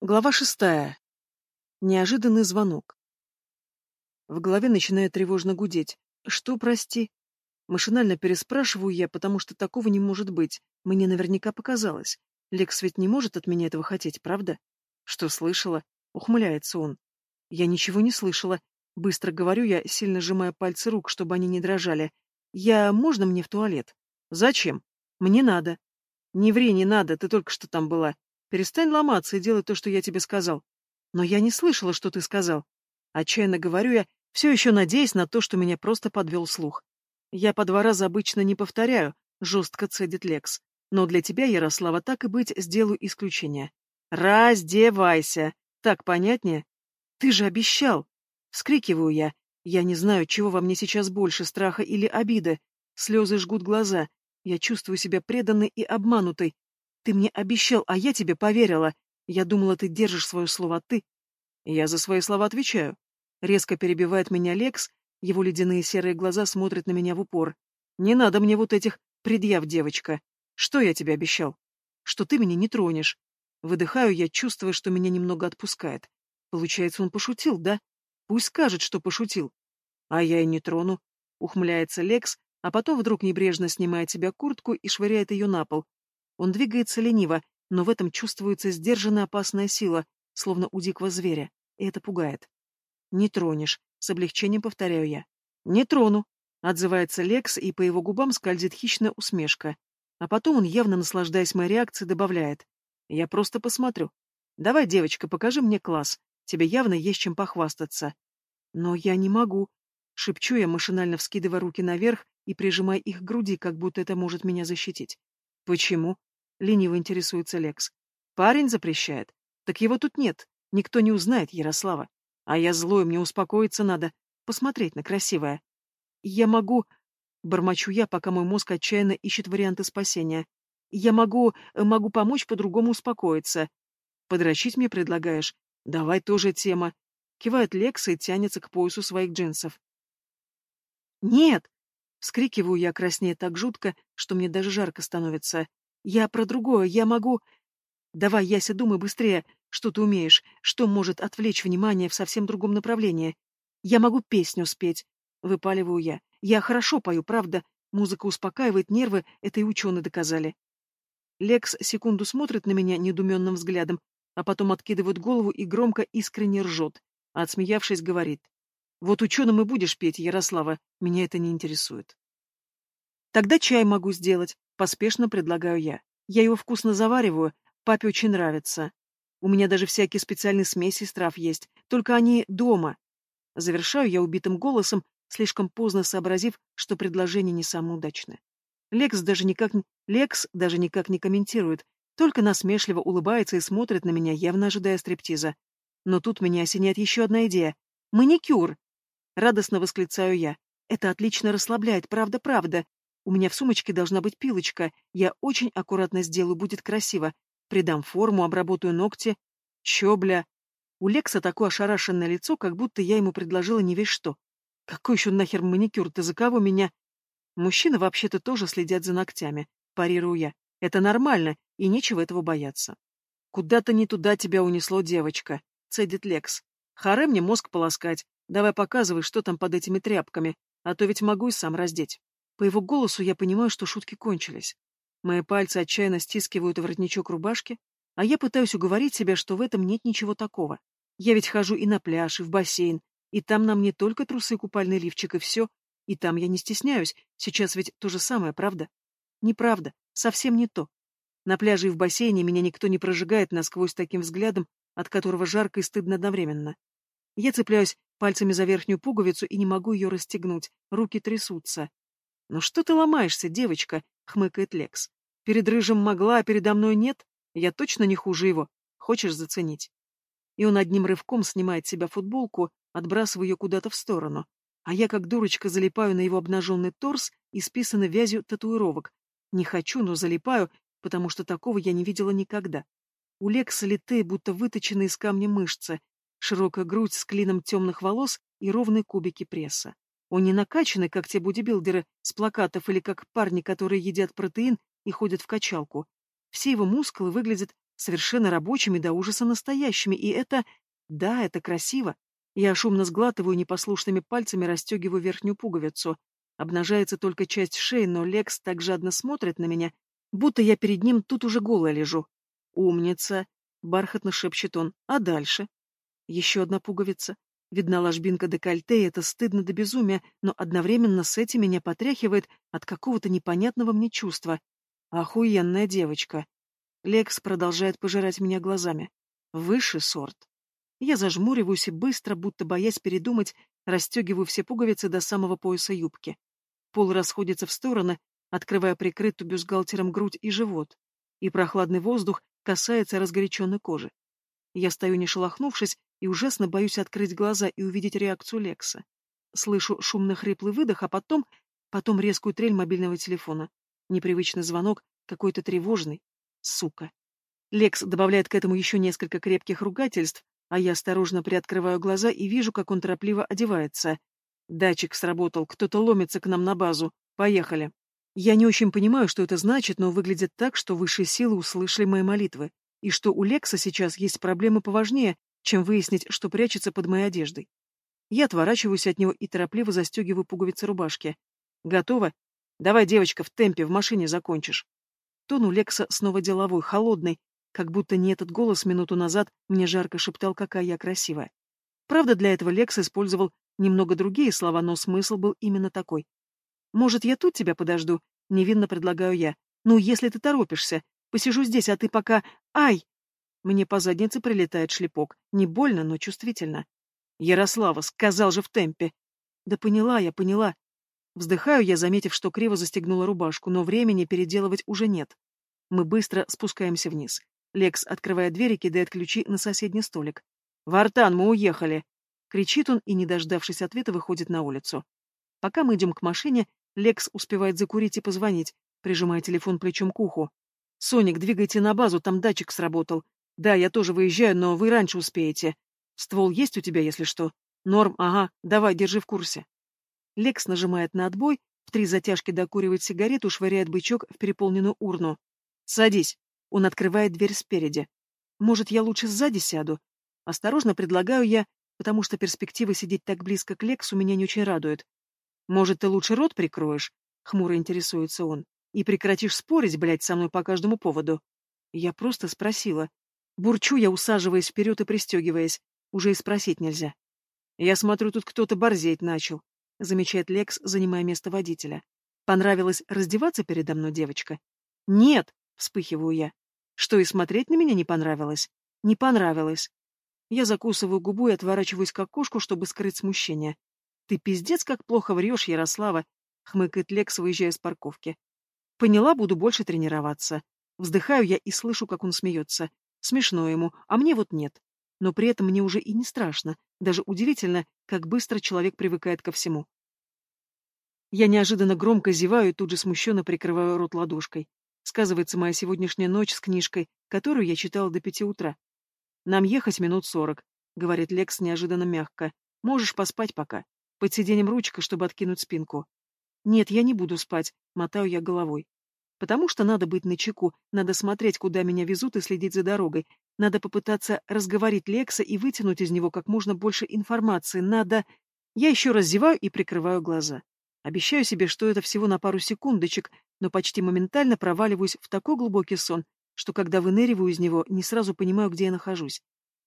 Глава шестая. Неожиданный звонок. В голове начинает тревожно гудеть. Что, прости? Машинально переспрашиваю я, потому что такого не может быть. Мне наверняка показалось. Лекс ведь не может от меня этого хотеть, правда? Что слышала? Ухмыляется он. Я ничего не слышала. Быстро говорю я, сильно сжимая пальцы рук, чтобы они не дрожали. Я... Можно мне в туалет? Зачем? Мне надо. Не ври, не надо, ты только что там была. Перестань ломаться и делать то, что я тебе сказал. Но я не слышала, что ты сказал. Отчаянно говорю я, все еще надеясь на то, что меня просто подвел слух. Я по два раза обычно не повторяю, жестко цедит Лекс. Но для тебя, Ярослава, так и быть, сделаю исключение. Раздевайся. Так понятнее? Ты же обещал. Вскрикиваю я. Я не знаю, чего во мне сейчас больше, страха или обиды. Слезы жгут глаза. Я чувствую себя преданной и обманутой, ты мне обещал, а я тебе поверила. Я думала, ты держишь свое слово, а ты... Я за свои слова отвечаю. Резко перебивает меня Лекс, его ледяные серые глаза смотрят на меня в упор. Не надо мне вот этих предъяв, девочка. Что я тебе обещал? Что ты меня не тронешь. Выдыхаю я, чувствуя, что меня немного отпускает. Получается, он пошутил, да? Пусть скажет, что пошутил. А я и не трону. Ухмыляется Лекс, а потом вдруг небрежно снимает себя куртку и швыряет ее на пол, он двигается лениво, но в этом чувствуется сдержанная опасная сила, словно у дикого зверя, и это пугает. «Не тронешь», — с облегчением повторяю я. «Не трону», — отзывается Лекс, и по его губам скользит хищная усмешка. А потом он, явно наслаждаясь моей реакцией, добавляет. «Я просто посмотрю. Давай, девочка, покажи мне класс. Тебе явно есть чем похвастаться». «Но я не могу», — шепчу я, машинально вскидывая руки наверх и прижимая их к груди, как будто это может меня защитить. «Почему?» — лениво интересуется Лекс. «Парень запрещает. Так его тут нет. Никто не узнает Ярослава. А я злой, мне успокоиться надо. Посмотреть на красивое. Я могу...» Бормочу я, пока мой мозг отчаянно ищет варианты спасения. «Я могу... могу помочь по-другому успокоиться. Подрочить мне предлагаешь? Давай тоже тема». Кивает Лекс и тянется к поясу своих джинсов. «Нет!» — вскрикиваю я, краснея так жутко, что мне даже жарко становится. Я про другое, я могу... Давай, Яся, думай быстрее, что ты умеешь, что может отвлечь внимание в совсем другом направлении. Я могу песню спеть, выпаливаю я. Я хорошо пою, правда. Музыка успокаивает нервы, это и ученые доказали. Лекс секунду смотрит на меня недуменным взглядом, а потом откидывает голову и громко искренне ржет, а отсмеявшись, говорит. Вот ученым и будешь петь, Ярослава, меня это не интересует. Тогда чай могу сделать, Поспешно предлагаю я. Я его вкусно завариваю, папе очень нравится. У меня даже всякие специальные смеси из трав есть, только они дома. Завершаю я убитым голосом, слишком поздно сообразив, что предложение не самое удачное. Лекс даже никак не... Лекс даже никак не комментирует, только насмешливо улыбается и смотрит на меня, явно ожидая стриптиза. Но тут меня осеняет еще одна идея. Маникюр! Радостно восклицаю я. Это отлично расслабляет, правда-правда. У меня в сумочке должна быть пилочка. Я очень аккуратно сделаю, будет красиво. Придам форму, обработаю ногти. Чё, бля? У Лекса такое ошарашенное лицо, как будто я ему предложила не весь что. Какой еще нахер маникюр? Ты за кого меня? Мужчины вообще-то тоже следят за ногтями. Парирую я. Это нормально, и нечего этого бояться. Куда-то не туда тебя унесло, девочка, цедит Лекс. Харе мне мозг полоскать. Давай показывай, что там под этими тряпками, а то ведь могу и сам раздеть. По его голосу я понимаю, что шутки кончились. Мои пальцы отчаянно стискивают воротничок рубашки, а я пытаюсь уговорить себя, что в этом нет ничего такого. Я ведь хожу и на пляж, и в бассейн, и там нам не только трусы, купальный лифчик и все, и там я не стесняюсь, сейчас ведь то же самое, правда? Неправда, совсем не то. На пляже и в бассейне меня никто не прожигает насквозь таким взглядом, от которого жарко и стыдно одновременно. Я цепляюсь пальцами за верхнюю пуговицу и не могу ее расстегнуть, руки трясутся. «Ну что ты ломаешься, девочка?» — хмыкает Лекс. «Перед Рыжим могла, а передо мной нет? Я точно не хуже его. Хочешь заценить?» И он одним рывком снимает с себя футболку, отбрасывая ее куда-то в сторону. А я, как дурочка, залипаю на его обнаженный торс, исписанный вязью татуировок. Не хочу, но залипаю, потому что такого я не видела никогда. У Лекса литые, будто выточенные из камня мышцы, широкая грудь с клином темных волос и ровные кубики пресса. Он не накачанный, как те бодибилдеры с плакатов или как парни, которые едят протеин и ходят в качалку. Все его мускулы выглядят Совершенно рабочими до ужаса настоящими, и это... Да, это красиво. Я шумно сглатываю непослушными пальцами, расстегиваю верхнюю пуговицу. Обнажается только часть шеи, но Лекс так жадно смотрит на меня, будто я перед ним тут уже голая лежу. «Умница!» — бархатно шепчет он. «А дальше?» Еще одна пуговица. Видна ложбинка декольте, и это стыдно до безумия, но одновременно с этим меня потряхивает от какого-то непонятного мне чувства. Охуенная девочка. Лекс продолжает пожирать меня глазами. Высший сорт. Я зажмуриваюсь и быстро, будто боясь передумать, расстегиваю все пуговицы до самого пояса юбки. Пол расходится в стороны, открывая прикрытую бюстгальтером грудь и живот, и прохладный воздух касается разгоряченной кожи. Я стою не шелохнувшись и ужасно боюсь открыть глаза и увидеть реакцию Лекса. Слышу шумный хриплый выдох, а потом... Потом резкую трель мобильного телефона. Непривычный звонок, какой-то тревожный. Сука. Лекс добавляет к этому еще несколько крепких ругательств, а я осторожно приоткрываю глаза и вижу, как он торопливо одевается. Датчик сработал, кто-то ломится к нам на базу. Поехали. Я не очень понимаю, что это значит, но выглядит так, что высшие силы услышали мои молитвы, и что у Лекса сейчас есть проблемы поважнее, чем выяснить, что прячется под моей одеждой. Я отворачиваюсь от него и торопливо застегиваю пуговицы рубашки. «Готово? Давай, девочка, в темпе, в машине закончишь». Тон у Лекса снова деловой, холодный, как будто не этот голос минуту назад мне жарко шептал, какая я красивая. Правда, для этого Лекс использовал немного другие слова, но смысл был именно такой. «Может, я тут тебя подожду?» — невинно предлагаю я. «Ну, если ты торопишься. Посижу здесь, а ты пока... Ай!» Мне по заднице прилетает шлепок. Не больно, но чувствительно. «Ярослава, сказал же в темпе!» «Да поняла я, поняла». Вздыхаю я, заметив, что криво застегнула рубашку, но времени переделывать уже нет. Мы быстро спускаемся вниз. Лекс открывает дверь и кидает ключи на соседний столик. «Вартан, мы уехали!» Кричит он и, не дождавшись ответа, выходит на улицу. Пока мы идем к машине, Лекс успевает закурить и позвонить, прижимая телефон плечом к уху. «Соник, двигайте на базу, там датчик сработал. Да, я тоже выезжаю, но вы раньше успеете. Ствол есть у тебя, если что? Норм, ага, давай, держи в курсе». Лекс нажимает на отбой, в три затяжки докуривает сигарету, швыряет бычок в переполненную урну. «Садись!» Он открывает дверь спереди. «Может, я лучше сзади сяду?» Осторожно предлагаю я, потому что перспектива сидеть так близко к Лексу меня не очень радует. «Может, ты лучше рот прикроешь?» — хмуро интересуется он. «И прекратишь спорить, блядь, со мной по каждому поводу?» Я просто спросила. Бурчу я, усаживаясь вперед и пристегиваясь. Уже и спросить нельзя. «Я смотрю, тут кто-то борзеть начал», — замечает Лекс, занимая место водителя. «Понравилось раздеваться передо мной, девочка?» «Нет!» — вспыхиваю я. «Что, и смотреть на меня не понравилось?» «Не понравилось». Я закусываю губу и отворачиваюсь к окошку, чтобы скрыть смущение. «Ты пиздец как плохо врешь, Ярослава!» — хмыкает Лекс, выезжая с парковки. «Поняла, буду больше тренироваться». Вздыхаю я и слышу, как он смеется. Смешно ему, а мне вот нет. Но при этом мне уже и не страшно. Даже удивительно, как быстро человек привыкает ко всему. Я неожиданно громко зеваю и тут же смущенно прикрываю рот ладошкой. Сказывается моя сегодняшняя ночь с книжкой, которую я читала до пяти утра. «Нам ехать минут сорок», — говорит Лекс неожиданно мягко. «Можешь поспать пока. Под сиденьем ручка, чтобы откинуть спинку. Нет, я не буду спать, мотаю я головой. Потому что надо быть начеку, надо смотреть, куда меня везут и следить за дорогой. Надо попытаться разговорить Лекса и вытянуть из него как можно больше информации. Надо... Я еще раз зеваю и прикрываю глаза. Обещаю себе, что это всего на пару секундочек, но почти моментально проваливаюсь в такой глубокий сон, что когда выныриваю из него, не сразу понимаю, где я нахожусь.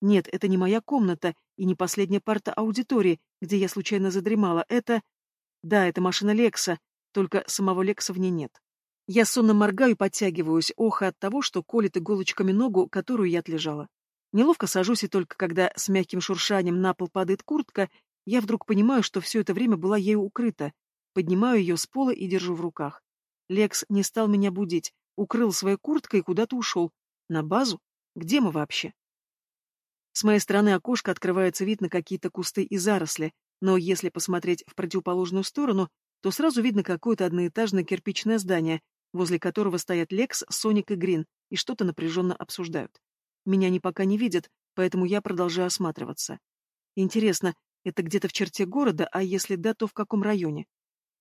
Нет, это не моя комната и не последняя парта аудитории, где я случайно задремала. Это... Да, это машина Лекса, только самого Лекса в ней нет. Я сонно моргаю и подтягиваюсь, оха от того, что колет иголочками ногу, которую я отлежала. Неловко сажусь, и только когда с мягким шуршанием на пол падает куртка, я вдруг понимаю, что все это время была ею укрыта. Поднимаю ее с пола и держу в руках. Лекс не стал меня будить, укрыл своей курткой и куда-то ушел. На базу? Где мы вообще? С моей стороны окошко открывается вид на какие-то кусты и заросли, но если посмотреть в противоположную сторону, то сразу видно какое-то одноэтажное кирпичное здание, возле которого стоят Лекс, Соник и Грин, и что-то напряженно обсуждают. Меня они пока не видят, поэтому я продолжаю осматриваться. Интересно, это где-то в черте города, а если да, то в каком районе?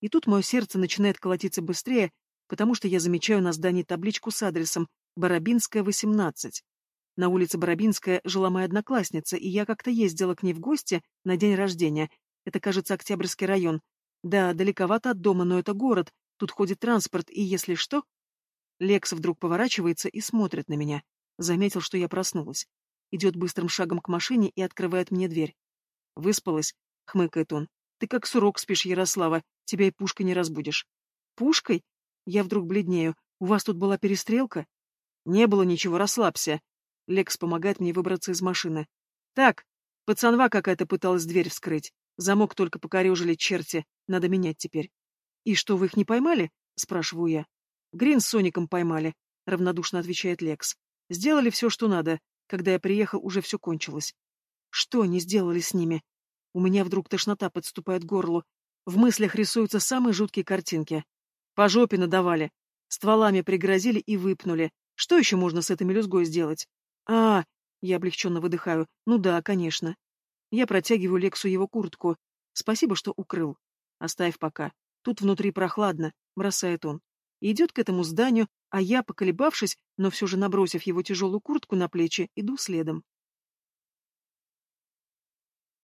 И тут мое сердце начинает колотиться быстрее, потому что я замечаю на здании табличку с адресом Барабинская, 18. На улице Барабинская жила моя одноклассница, и я как-то ездила к ней в гости на день рождения. Это, кажется, Октябрьский район. Да, далековато от дома, но это город, тут ходит транспорт, и если что... Лекс вдруг поворачивается и смотрит на меня. Заметил, что я проснулась. Идет быстрым шагом к машине и открывает мне дверь. «Выспалась?» — хмыкает он. «Ты как сурок спишь, Ярослава. Тебя и пушкой не разбудишь». «Пушкой?» Я вдруг бледнею. «У вас тут была перестрелка?» «Не было ничего, расслабься». Лекс помогает мне выбраться из машины. «Так, пацанва какая-то пыталась дверь вскрыть. Замок только покорежили черти. Надо менять теперь». «И что, вы их не поймали?» — спрашиваю я. «Грин с Соником поймали», — равнодушно отвечает Лекс. «Сделали все, что надо. Когда я приехал, уже все кончилось. Что они сделали с ними? У меня вдруг тошнота подступает к горлу. В мыслях рисуются самые жуткие картинки. По жопе надавали. Стволами пригрозили и выпнули. Что еще можно с этой мелюзгой сделать? А, я облегченно выдыхаю. Ну да, конечно. Я протягиваю Лексу его куртку. Спасибо, что укрыл. Оставь пока. Тут внутри прохладно, бросает он. Идет к этому зданию, а я, поколебавшись, но все же набросив его тяжелую куртку на плечи, иду следом.